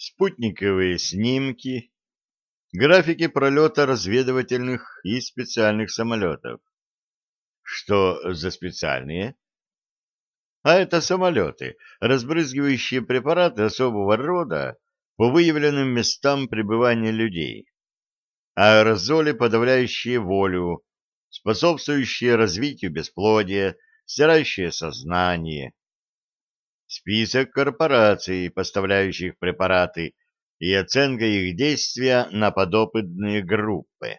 спутниковые снимки, графики пролета разведывательных и специальных самолетов. Что за специальные? А это самолеты, разбрызгивающие препараты особого рода по выявленным местам пребывания людей. Аэрозоли, подавляющие волю, способствующие развитию бесплодия, стирающие сознание. Список корпораций, поставляющих препараты, и оценка их действия на подопытные группы.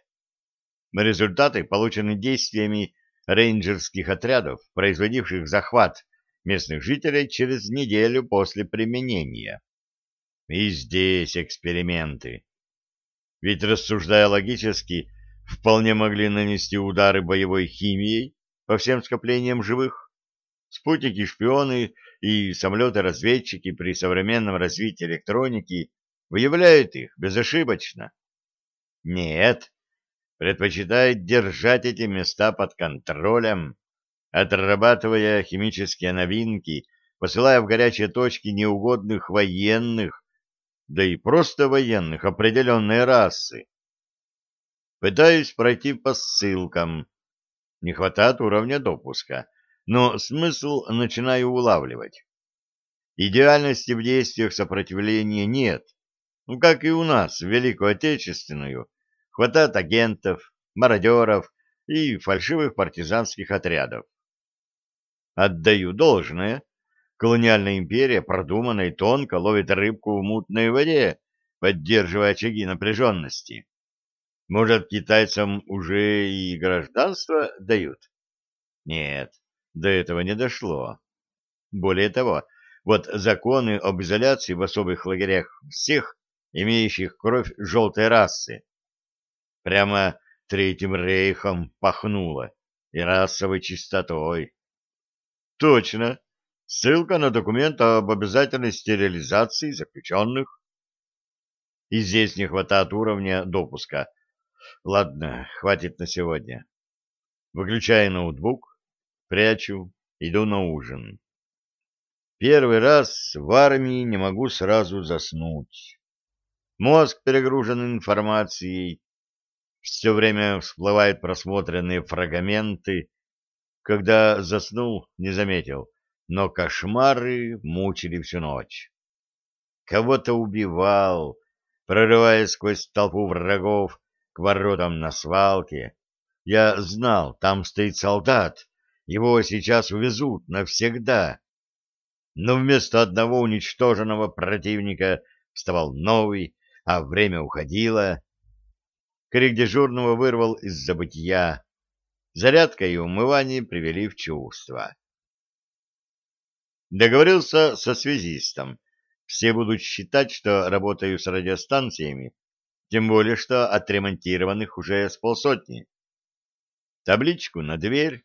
Результаты получены действиями рейнджерских отрядов, производивших захват местных жителей через неделю после применения. И здесь эксперименты. Ведь, рассуждая логически, вполне могли нанести удары боевой химией по всем скоплениям живых. Спутники-шпионы и самолеты-разведчики при современном развитии электроники выявляют их безошибочно. Нет, предпочитает держать эти места под контролем, отрабатывая химические новинки, посылая в горячие точки неугодных военных, да и просто военных определенной расы. Пытаюсь пройти по ссылкам. Не хватает уровня допуска, но смысл начинаю улавливать. Идеальности в действиях сопротивления нет, ну, как и у нас, в Великую Отечественную, хватает агентов, мародеров и фальшивых партизанских отрядов. Отдаю должное. Колониальная империя продуманно и тонко ловит рыбку в мутной воде, поддерживая очаги напряженности. Может, китайцам уже и гражданство дают? Нет, до этого не дошло. Более того, вот законы об изоляции в особых лагерях всех, имеющих кровь желтой расы, прямо Третьим рейхом пахнуло и расовой чистотой. Точно. Ссылка на документ об обязательной стерилизации заключенных. И здесь не хватает уровня допуска. Ладно, хватит на сегодня. Выключаю ноутбук, прячу, иду на ужин. Первый раз в армии не могу сразу заснуть. Мозг перегружен информацией, все время всплывают просмотренные фрагменты. Когда заснул, не заметил, но кошмары мучили всю ночь. Кого-то убивал, прорываясь сквозь толпу врагов к воротам на свалке. Я знал, там стоит солдат, его сейчас увезут навсегда. Но вместо одного уничтоженного противника вставал новый, а время уходило. Крик дежурного вырвал из забытия. Зарядка и умывание привели в чувство. Договорился со связистом. Все будут считать, что работаю с радиостанциями, тем более, что отремонтированных уже с полсотни. Табличку на дверь,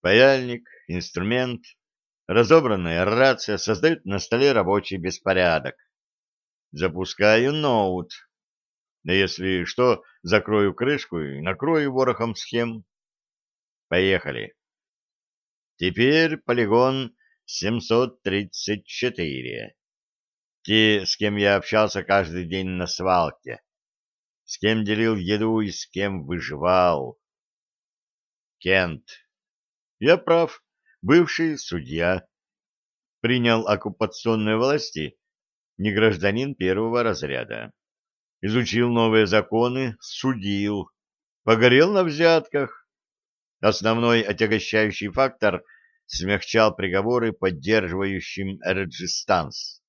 паяльник, инструмент, разобранная рация создают на столе рабочий беспорядок. Запускаю ноут. Да если что, закрою крышку и накрою ворохом схем. Поехали. Теперь полигон 734. Те, с кем я общался каждый день на свалке. С кем делил еду и с кем выживал. Кент. Я прав. Бывший судья. Принял оккупационные власти. Не гражданин первого разряда изучил новые законы, судил, погорел на взятках. Основной отягощающий фактор смягчал приговоры поддерживающим реджистанс.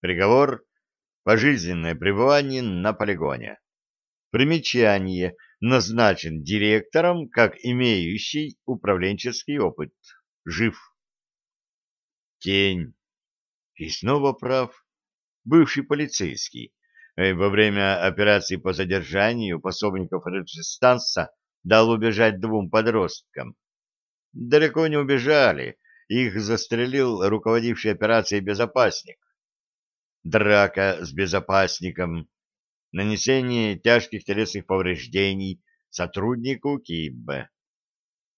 Приговор – пожизненное пребывание на полигоне. Примечание – назначен директором как имеющий управленческий опыт. Жив. Тень. И снова прав. Бывший полицейский Э, во время операции по задержанию пособников Реджистанса дал убежать двум подросткам. Далеко не убежали, их застрелил руководивший операцией безопасник. Драка с безопасником, нанесение тяжких телесных повреждений сотруднику КИБ.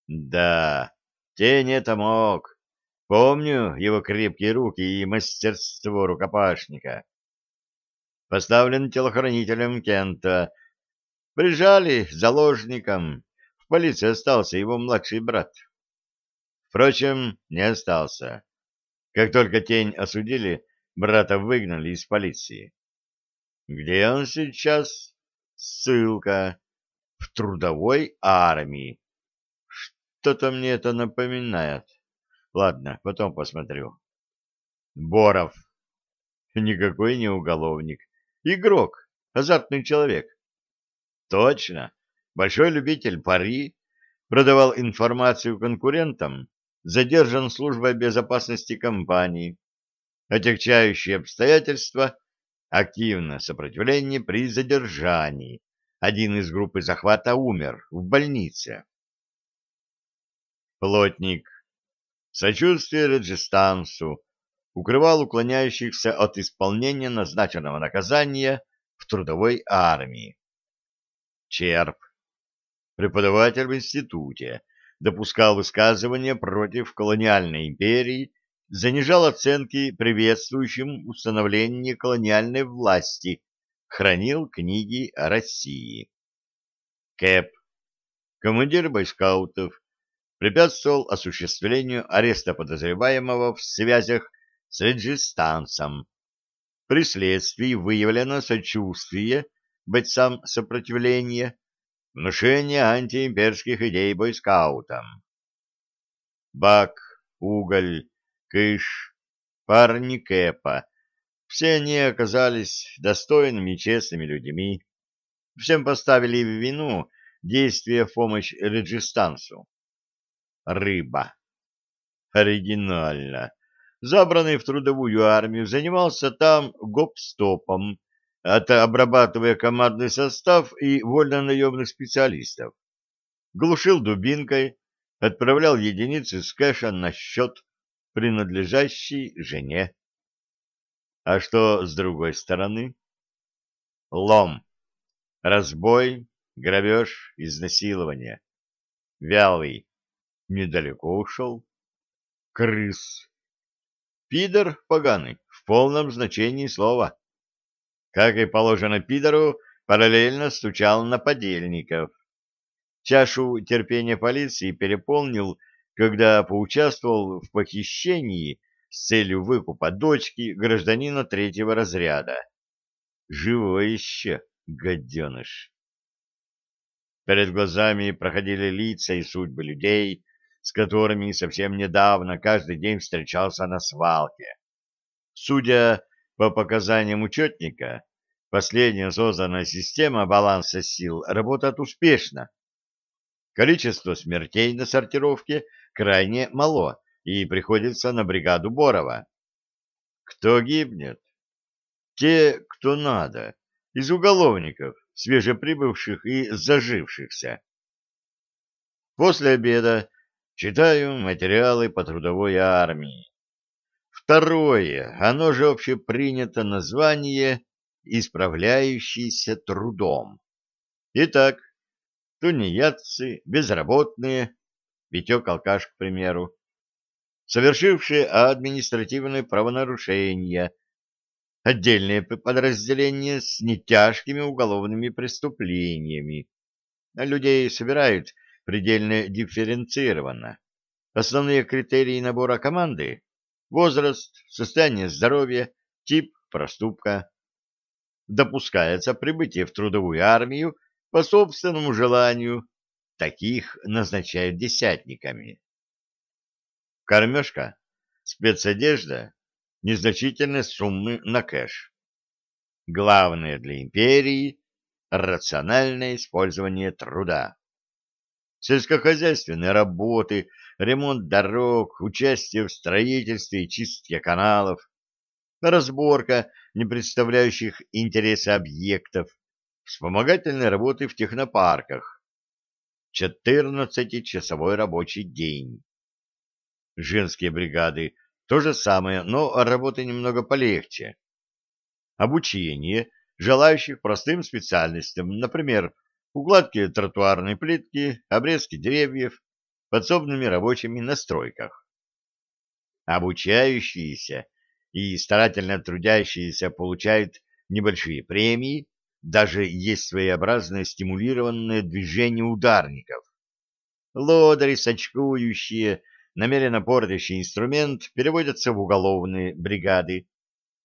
Да, тень это мог. Помню его крепкие руки и мастерство рукопашника. поставлен телохранителем Кента. Прижали заложником. В полиции остался его младший брат. Впрочем, не остался. Как только тень осудили, брата выгнали из полиции. Где он сейчас? Ссылка. В трудовой армии. Что-то мне это напоминает. Ладно, потом посмотрю. Боров. Никакой не уголовник. Игрок, азартный человек. Точно. Большой любитель пари. Продавал информацию конкурентам. Задержан службой безопасности компании. Отягчающие обстоятельства. Активное сопротивление при задержании. Один из группы захвата умер в больнице. Плотник. Сочувствие Реджистансу укрывал уклоняющихся от исполнения назначенного наказания в трудовой армии. Черп. Преподаватель в институте допускал высказывания против колониальной империи, занижал оценки приветствующим установление колониальной власти, хранил книги о России. Кэп. Командир бойскаутов, препятствовал осуществлению ареста подозреваемого в связях с реджистансом. При следствии выявлено сочувствие бойцам сопротивления, внушение антиимперских идей бойскаутам. Бак, Уголь, Кыш, парни Кэпа — все они оказались достойными и честными людьми. Всем поставили в вину действия в помощь Реджистансу рыба. Оригинально. Забранный в трудовую армию, занимался там гоп-стопом, обрабатывая командный состав и вольно-наемных специалистов. Глушил дубинкой, отправлял единицы с кэша на счет, принадлежащий жене. А что с другой стороны? Лом. Разбой, грабеж, изнасилование. Вялый недалеко ушел. Крыс. Пидор поганый, в полном значении слова. Как и положено пидору, параллельно стучал на подельников. Чашу терпения полиции переполнил, когда поучаствовал в похищении с целью выкупа дочки гражданина третьего разряда. Живой еще, гаденыш. Перед глазами проходили лица и судьбы людей, с которыми совсем недавно каждый день встречался на свалке. Судя по показаниям учетника, последняя созданная система баланса сил работает успешно. Количество смертей на сортировке крайне мало и приходится на бригаду Борова. Кто гибнет? Те, кто надо, из уголовников, свежеприбывших и зажившихся. После обеда Читаю материалы по трудовой армии. Второе, оно же общепринято название «исправляющийся трудом». Итак, тунеядцы, безработные, Витек-алкаш, к примеру, совершившие административное правонарушение, отдельные подразделения с нетяжкими уголовными преступлениями. Людей собирают предельно дифференцировано. Основные критерии набора команды – возраст, состояние здоровья, тип проступка. Допускается прибытие в трудовую армию по собственному желанию, таких назначают десятниками. Кормежка, спецодежда, незначительные суммы на кэш. Главное для империи – рациональное использование труда сельскохозяйственные работы, ремонт дорог, участие в строительстве и чистке каналов, разборка не представляющих интереса объектов, вспомогательные работы в технопарках. 14-часовой рабочий день. Женские бригады – то же самое, но работы немного полегче. Обучение желающих простым специальностям, например, укладки тротуарной плитки, обрезки деревьев, подсобными рабочими на стройках. Обучающиеся и старательно трудящиеся получают небольшие премии, даже есть своеобразное стимулированное движение ударников. Лодыри, сочкующие, намеренно портящий инструмент переводятся в уголовные бригады.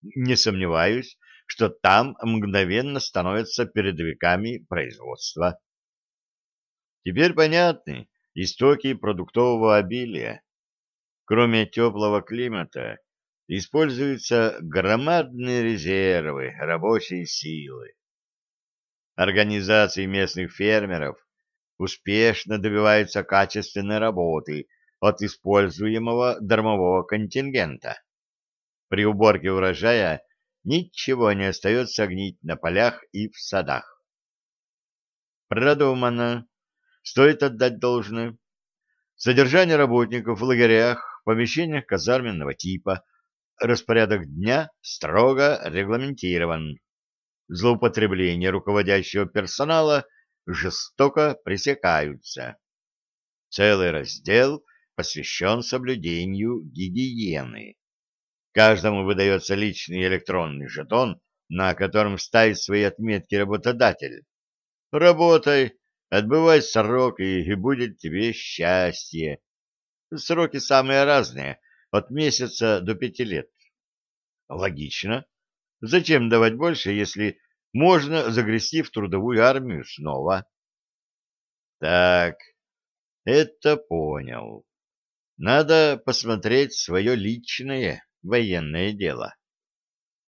Не сомневаюсь, что там мгновенно становятся передовиками производства. Теперь понятны истоки продуктового обилия. Кроме теплого климата, используются громадные резервы рабочей силы. Организации местных фермеров успешно добиваются качественной работы от используемого дармового контингента. При уборке урожая ничего не остается гнить на полях и в садах. Продумано. Стоит отдать должное. Содержание работников в лагерях, помещениях казарменного типа, распорядок дня строго регламентирован. Злоупотребления руководящего персонала жестоко пресекаются. Целый раздел посвящен соблюдению гигиены. Каждому выдается личный электронный жетон, на котором ставит свои отметки работодатель. Работай, отбывай срок, и, будет тебе счастье. Сроки самые разные, от месяца до пяти лет. Логично. Зачем давать больше, если можно загрести в трудовую армию снова? Так, это понял. Надо посмотреть свое личное военное дело.